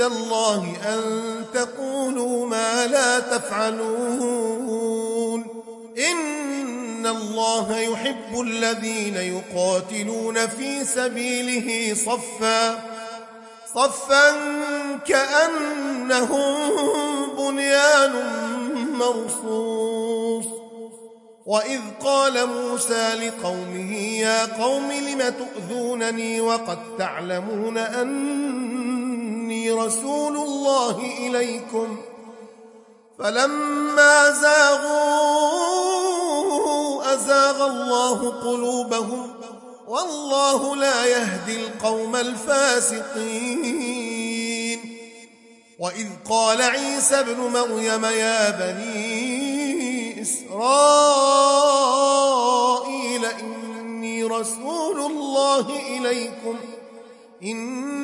الله أن تقولوا ما لا تفعلون. إن الله يحب الذين يقاتلون في سبيله صفا صفا كأنهم بنيان مرصوص. وإذ قال موسى لقومه يا قوم لم تؤذونني وقد تعلمون أني رسول الله إليكم فلما زاغوا أزاغ الله قلوبهم والله لا يهدي القوم الفاسقين. وإذ قال عيسى ابن مريم يا بني إسرائيل إني رسول الله إليكم إني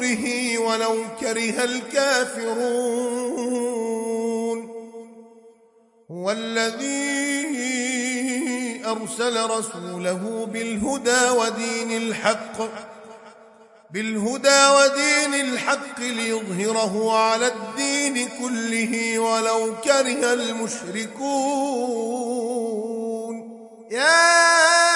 نوره ولو كره الكافرون هو الذي أرسل رسوله بالهدى ودين الحق بالهدى ودين الحق ليظهره على الدين كله ولو كره المشركون. يا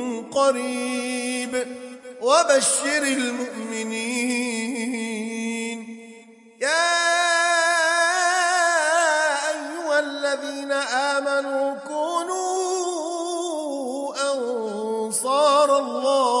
قريب وبشر المؤمنين. يا أيها الذين آمنوا كونوا أنصار الله